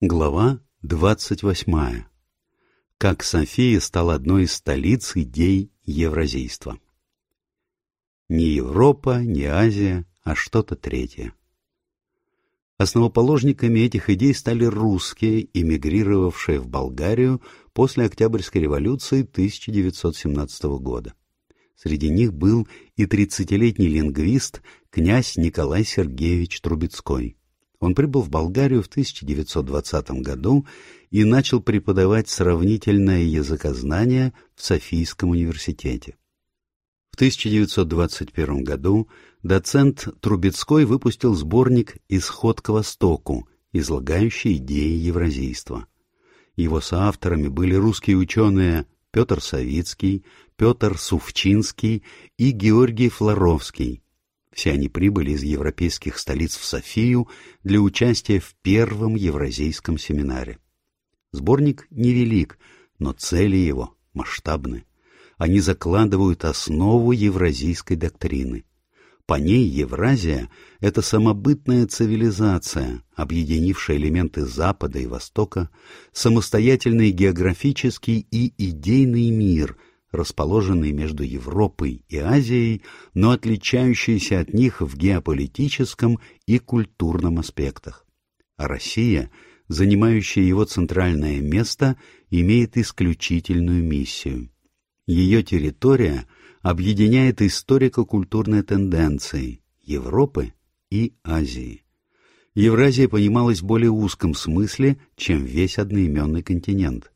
Глава двадцать восьмая. Как София стала одной из столиц идей евразийства. Не Европа, не Азия, а что-то третье. Основоположниками этих идей стали русские, эмигрировавшие в Болгарию после Октябрьской революции 1917 года. Среди них был и тридцатилетний лингвист князь Николай Сергеевич Трубецкой. Он прибыл в Болгарию в 1920 году и начал преподавать сравнительное языкознание в Софийском университете. В 1921 году доцент Трубецкой выпустил сборник «Исход к Востоку», излагающий идеи евразийства. Его соавторами были русские ученые Петр Савицкий, Петр Сувчинский и Георгий Флоровский. Все они прибыли из европейских столиц в Софию для участия в первом евразийском семинаре. Сборник невелик, но цели его масштабны. Они закладывают основу евразийской доктрины. По ней Евразия — это самобытная цивилизация, объединившая элементы Запада и Востока, самостоятельный географический и идейный мир, расположенный между Европой и Азией, но отличающийся от них в геополитическом и культурном аспектах. А Россия, занимающая его центральное место, имеет исключительную миссию. Ее территория — объединяет историко-культурные тенденции Европы и Азии. Евразия понималась в более узком смысле, чем весь одноименный континент.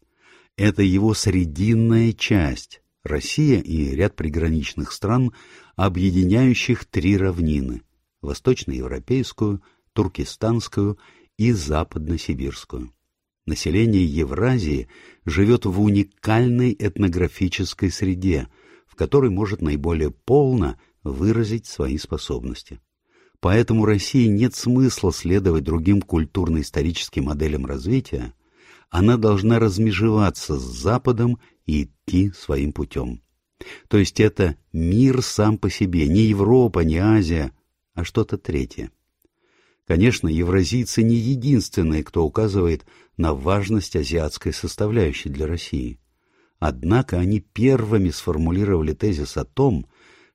Это его срединная часть, Россия и ряд приграничных стран, объединяющих три равнины – восточноевропейскую, туркестанскую и западносибирскую. Население Евразии живет в уникальной этнографической среде – в которой может наиболее полно выразить свои способности. Поэтому России нет смысла следовать другим культурно-историческим моделям развития, она должна размежеваться с Западом и идти своим путем. То есть это мир сам по себе, не Европа, не Азия, а что-то третье. Конечно, евразийцы не единственные, кто указывает на важность азиатской составляющей для России. Однако они первыми сформулировали тезис о том,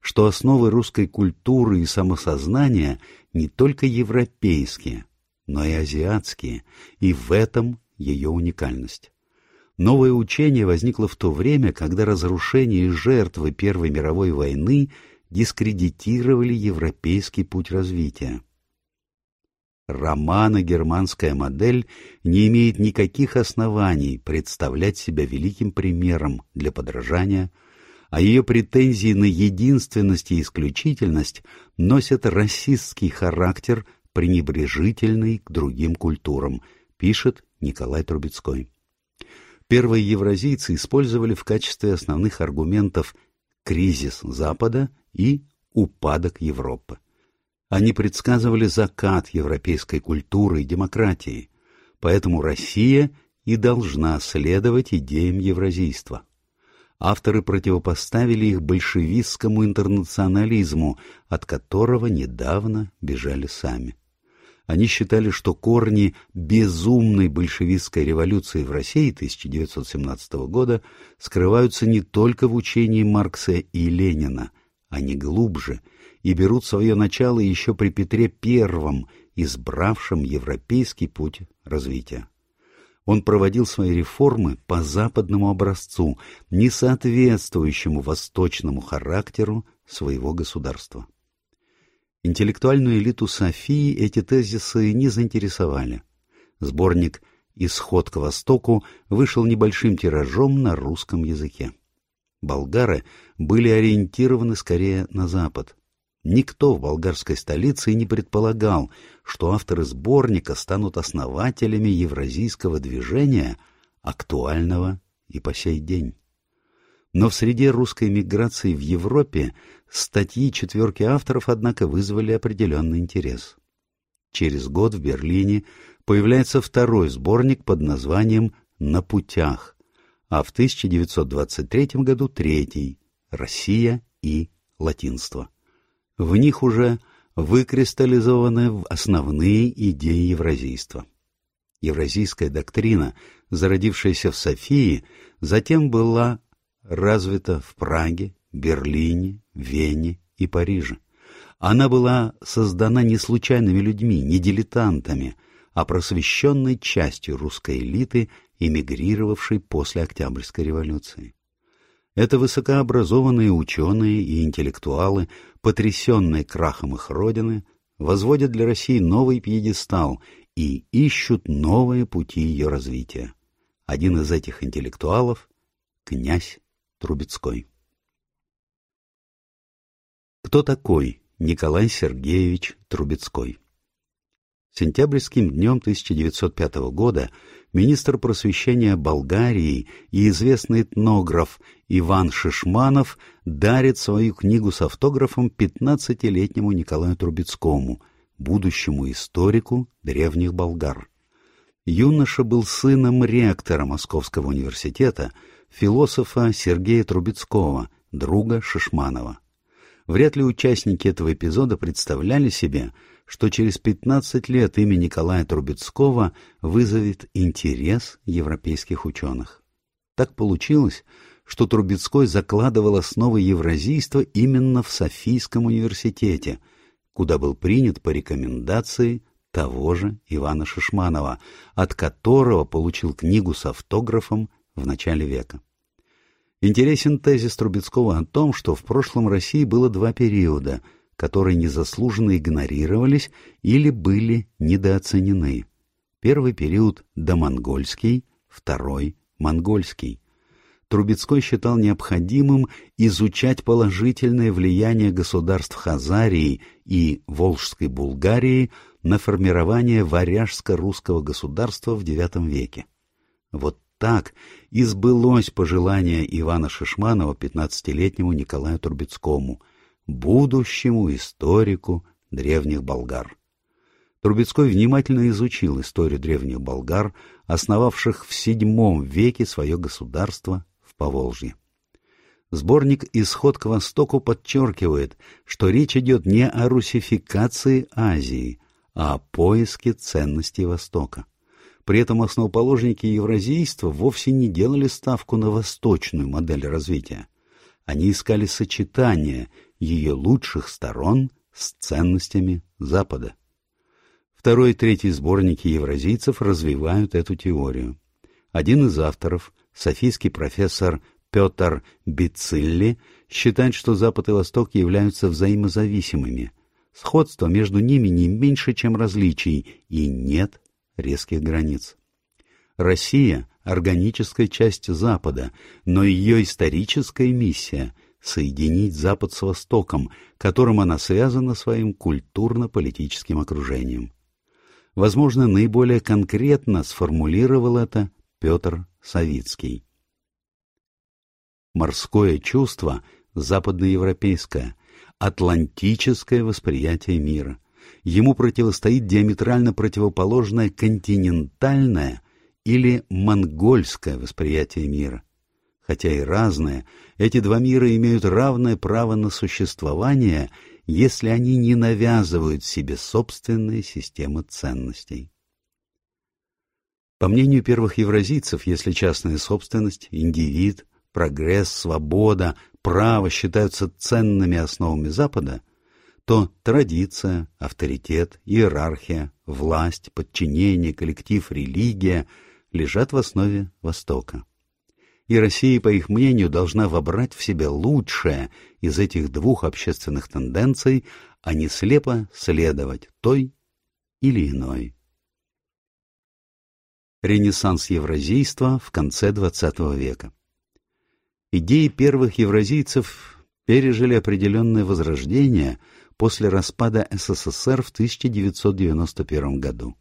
что основы русской культуры и самосознания не только европейские, но и азиатские, и в этом ее уникальность. Новое учение возникло в то время, когда разрушение и жертвы Первой мировой войны дискредитировали европейский путь развития. Романо-германская модель не имеет никаких оснований представлять себя великим примером для подражания, а ее претензии на единственность и исключительность носят расистский характер, пренебрежительный к другим культурам, пишет Николай Трубецкой. Первые евразийцы использовали в качестве основных аргументов кризис Запада и упадок Европы. Они предсказывали закат европейской культуры и демократии, поэтому Россия и должна следовать идеям евразийства. Авторы противопоставили их большевистскому интернационализму, от которого недавно бежали сами. Они считали, что корни безумной большевистской революции в России 1917 года скрываются не только в учении Маркса и Ленина, они глубже – и берут свое начало еще при Петре I, избравшем европейский путь развития. Он проводил свои реформы по западному образцу, не соответствующему восточному характеру своего государства. Интеллектуальную элиту Софии эти тезисы не заинтересовали. Сборник «Исход к Востоку» вышел небольшим тиражом на русском языке. Болгары были ориентированы скорее на Запад. Никто в болгарской столице не предполагал, что авторы сборника станут основателями евразийского движения, актуального и по сей день. Но в среде русской миграции в Европе статьи четверки авторов, однако, вызвали определенный интерес. Через год в Берлине появляется второй сборник под названием «На путях», а в 1923 году третий «Россия и латинство». В них уже выкристаллизованы основные идеи евразийства. Евразийская доктрина, зародившаяся в Софии, затем была развита в Праге, Берлине, Вене и Париже. Она была создана не случайными людьми, не дилетантами, а просвещенной частью русской элиты, эмигрировавшей после Октябрьской революции. Это высокообразованные ученые и интеллектуалы, потрясенные крахом их родины, возводят для России новый пьедестал и ищут новые пути ее развития. Один из этих интеллектуалов — князь Трубецкой. Кто такой Николай Сергеевич Трубецкой? Сентябрьским днем 1905 года министр просвещения Болгарии и известный этнограф Иван Шишманов дарит свою книгу с автографом 15-летнему Николаю Трубецкому, будущему историку древних болгар. Юноша был сыном ректора Московского университета, философа Сергея Трубецкого, друга Шишманова. Вряд ли участники этого эпизода представляли себе, что через 15 лет имя Николая Трубецкого вызовет интерес европейских ученых. Так получилось, что Трубецкой закладывал основы евразийства именно в Софийском университете, куда был принят по рекомендации того же Ивана Шишманова, от которого получил книгу с автографом в начале века. Интересен тезис Трубецкого о том, что в прошлом России было два периода – которые незаслуженно игнорировались или были недооценены. Первый период – домонгольский, второй – монгольский. Трубецкой считал необходимым изучать положительное влияние государств Хазарии и Волжской Булгарии на формирование варяжско-русского государства в IX веке. Вот так и сбылось пожелание Ивана Шишманова пятнадцатилетнему Николаю Трубецкому – будущему историку древних болгар. Трубецкой внимательно изучил историю древних болгар, основавших в VII веке свое государство в Поволжье. Сборник «Исход к Востоку» подчеркивает, что речь идет не о русификации Азии, а о поиске ценностей Востока. При этом основоположники евразийства вовсе не делали ставку на восточную модель развития. Они искали сочетание ее лучших сторон с ценностями Запада. Второй и третий сборники евразийцев развивают эту теорию. Один из авторов, софийский профессор Петр Бицилли, считает, что Запад и Восток являются взаимозависимыми. Сходство между ними не меньше, чем различий, и нет резких границ. Россия — органическая часть Запада, но ее историческая миссия — соединить Запад с Востоком, которым она связана своим культурно-политическим окружением. Возможно, наиболее конкретно сформулировал это Петр Савицкий. Морское чувство западноевропейское, атлантическое восприятие мира. Ему противостоит диаметрально противоположное континентальное или монгольское восприятие мира хотя и разные, эти два мира имеют равное право на существование, если они не навязывают себе собственные системы ценностей. По мнению первых евразийцев, если частная собственность, индивид, прогресс, свобода, право считаются ценными основами Запада, то традиция, авторитет, иерархия, власть, подчинение, коллектив, религия лежат в основе Востока и Россия, по их мнению, должна вобрать в себя лучшее из этих двух общественных тенденций, а не слепо следовать той или иной. Ренессанс евразийства в конце XX века Идеи первых евразийцев пережили определенное возрождение после распада СССР в 1991 году.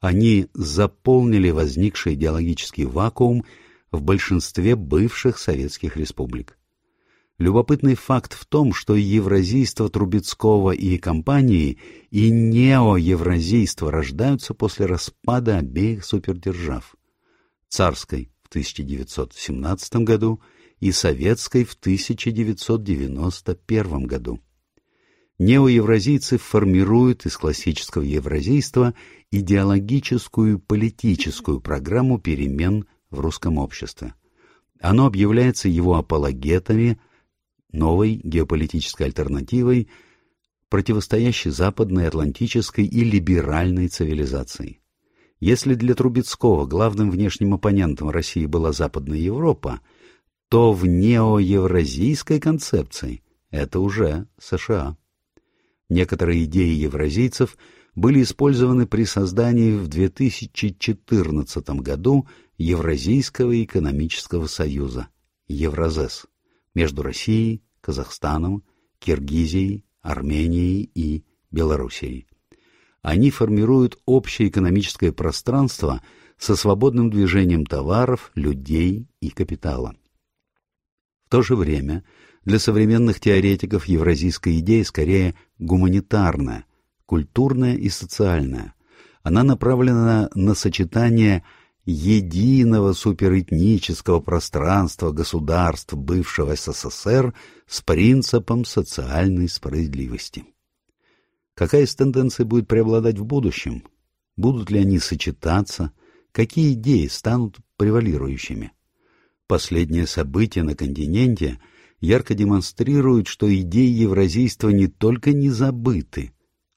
Они заполнили возникший идеологический вакуум в большинстве бывших советских республик. Любопытный факт в том, что евразийство Трубецкого и компании и неоевразийство рождаются после распада обеих супердержав. Царской в 1917 году и советской в 1991 году. Неоевразийцы формируют из классического евразийства идеологическую политическую программу перемен в русском обществе. Оно объявляется его апологетами, новой геополитической альтернативой, противостоящей западной, атлантической и либеральной цивилизации. Если для Трубецкого главным внешним оппонентом России была Западная Европа, то в неоевразийской концепции это уже США. Некоторые идеи евразийцев были использованы при создании в 2014 году Евразийского экономического союза Евразес между Россией, Казахстаном, Киргизией, Арменией и Белоруссией. Они формируют общее экономическое пространство со свободным движением товаров, людей и капитала. В то же время для современных теоретиков евразийская идея скорее гуманитарная, культурная и социальная. Она направлена на сочетание единого суперэтнического пространства государств бывшего СССР с принципом социальной справедливости. Какая из тенденций будет преобладать в будущем? Будут ли они сочетаться? Какие идеи станут превалирующими? Последнее событие на континенте – ярко демонстрируют, что идеи евразийства не только не забыты,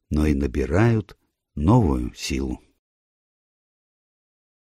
но и набирают новую силу.